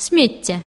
Сметьте.